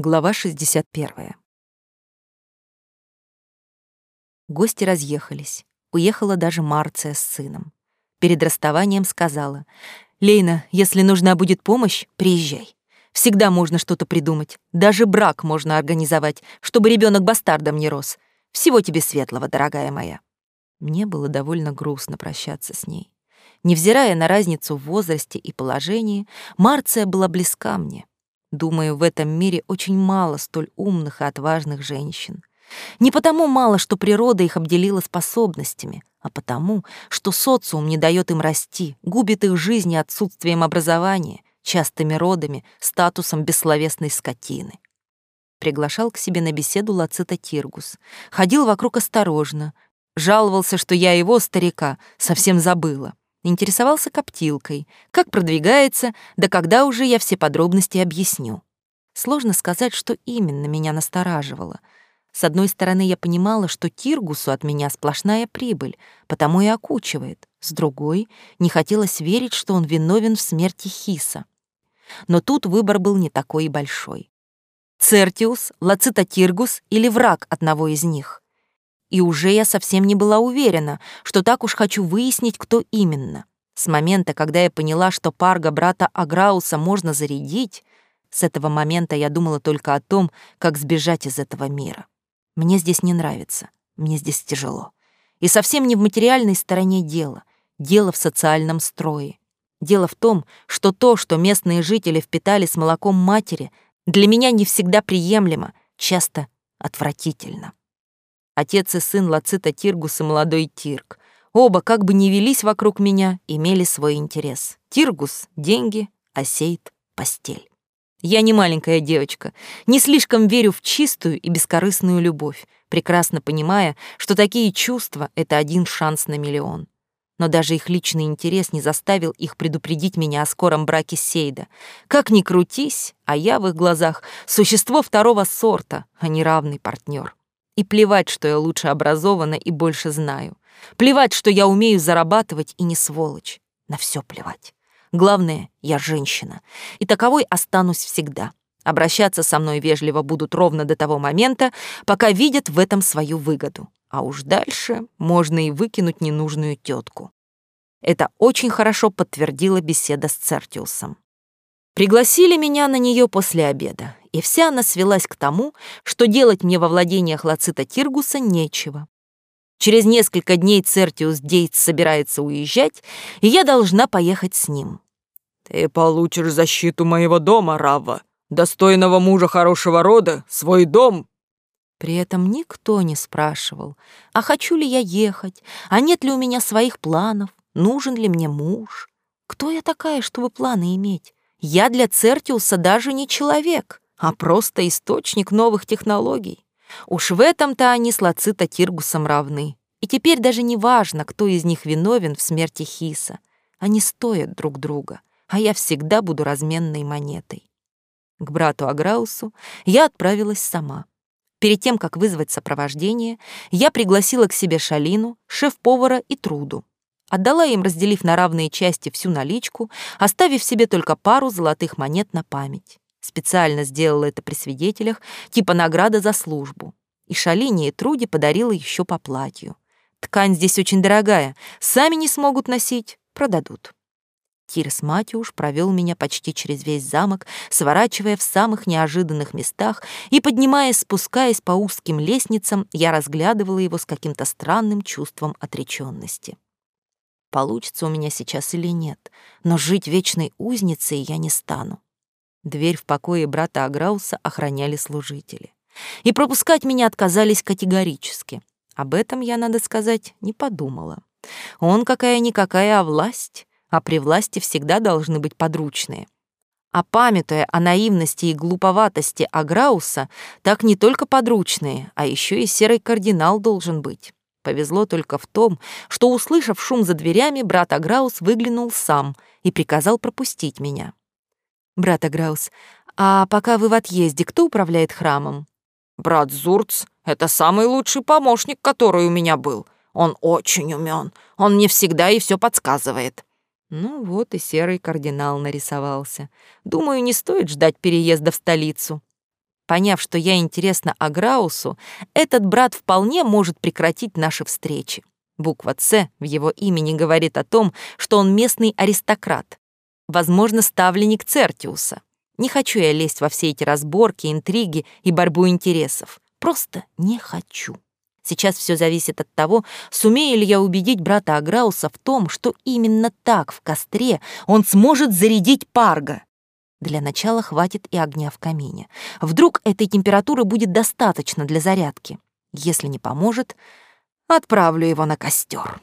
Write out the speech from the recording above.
Глава 61. Гости разъехались. Уехала даже Марция с сыном. Перед расставанием сказала, «Лейна, если нужна будет помощь, приезжай. Всегда можно что-то придумать. Даже брак можно организовать, чтобы ребенок бастардом не рос. Всего тебе светлого, дорогая моя». Мне было довольно грустно прощаться с ней. Невзирая на разницу в возрасте и положении, Марция была близка мне. Думаю, в этом мире очень мало столь умных и отважных женщин. Не потому мало, что природа их обделила способностями, а потому, что социум не дает им расти, губит их жизни отсутствием образования, частыми родами, статусом бессловесной скотины. Приглашал к себе на беседу Лацита Тиргус. Ходил вокруг осторожно, жаловался, что я его, старика, совсем забыла интересовался коптилкой, как продвигается, да когда уже я все подробности объясню. Сложно сказать, что именно меня настораживало. С одной стороны, я понимала, что Тиргусу от меня сплошная прибыль, потому и окучивает. С другой, не хотелось верить, что он виновен в смерти Хиса. Но тут выбор был не такой и большой. Цертиус, Лацита Тиргус или враг одного из них — и уже я совсем не была уверена, что так уж хочу выяснить, кто именно. С момента, когда я поняла, что парга брата Аграуса можно зарядить, с этого момента я думала только о том, как сбежать из этого мира. Мне здесь не нравится, мне здесь тяжело. И совсем не в материальной стороне дела, дело в социальном строе. Дело в том, что то, что местные жители впитали с молоком матери, для меня не всегда приемлемо, часто отвратительно. Отец и сын Лацита Тиргус и молодой Тирк. Оба, как бы ни велись вокруг меня, имели свой интерес. Тиргус — деньги, а Сейд — постель. Я не маленькая девочка, не слишком верю в чистую и бескорыстную любовь, прекрасно понимая, что такие чувства — это один шанс на миллион. Но даже их личный интерес не заставил их предупредить меня о скором браке Сейда. Как ни крутись, а я в их глазах — существо второго сорта, а не равный партнер. И плевать, что я лучше образована и больше знаю. Плевать, что я умею зарабатывать и не сволочь. На все плевать. Главное, я женщина. И таковой останусь всегда. Обращаться со мной вежливо будут ровно до того момента, пока видят в этом свою выгоду. А уж дальше можно и выкинуть ненужную тетку. Это очень хорошо подтвердила беседа с Цертиусом. Пригласили меня на нее после обеда, и вся она свелась к тому, что делать мне во владениях Лацита Тиргуса нечего. Через несколько дней Цертиус Дейтс собирается уезжать, и я должна поехать с ним. «Ты получишь защиту моего дома, Рава, достойного мужа хорошего рода, свой дом». При этом никто не спрашивал, а хочу ли я ехать, а нет ли у меня своих планов, нужен ли мне муж. Кто я такая, чтобы планы иметь? Я для Цертиуса даже не человек, а просто источник новых технологий. Уж в этом-то они с Лацита Тиргусом равны. И теперь даже не важно, кто из них виновен в смерти Хиса. Они стоят друг друга, а я всегда буду разменной монетой. К брату Аграусу я отправилась сама. Перед тем, как вызвать сопровождение, я пригласила к себе Шалину, шеф-повара и Труду. Отдала им, разделив на равные части всю наличку, оставив себе только пару золотых монет на память. Специально сделала это при свидетелях, типа награда за службу. И Шалине и Труде подарила еще по платью. Ткань здесь очень дорогая, сами не смогут носить, продадут. Тирс Матюш провел меня почти через весь замок, сворачивая в самых неожиданных местах и, поднимаясь, спускаясь по узким лестницам, я разглядывала его с каким-то странным чувством отреченности получится у меня сейчас или нет, но жить вечной узницей я не стану. Дверь в покое брата Аграуса охраняли служители. И пропускать меня отказались категорически. Об этом я, надо сказать, не подумала. Он какая-никакая, а власть, а при власти всегда должны быть подручные. А памятуя о наивности и глуповатости Аграуса, так не только подручные, а еще и серый кардинал должен быть. Повезло только в том, что, услышав шум за дверями, брат Аграус выглянул сам и приказал пропустить меня. «Брат Аграус, а пока вы в отъезде, кто управляет храмом?» «Брат Зурц — это самый лучший помощник, который у меня был. Он очень умен. Он мне всегда и все подсказывает». Ну вот и серый кардинал нарисовался. Думаю, не стоит ждать переезда в столицу. Поняв, что я интересна Аграусу, этот брат вполне может прекратить наши встречи. Буква «Ц» в его имени говорит о том, что он местный аристократ, возможно, ставленник Цертиуса. Не хочу я лезть во все эти разборки, интриги и борьбу интересов. Просто не хочу. Сейчас все зависит от того, сумею ли я убедить брата Аграуса в том, что именно так в костре он сможет зарядить парга. Для начала хватит и огня в камине. Вдруг этой температуры будет достаточно для зарядки. Если не поможет, отправлю его на костер.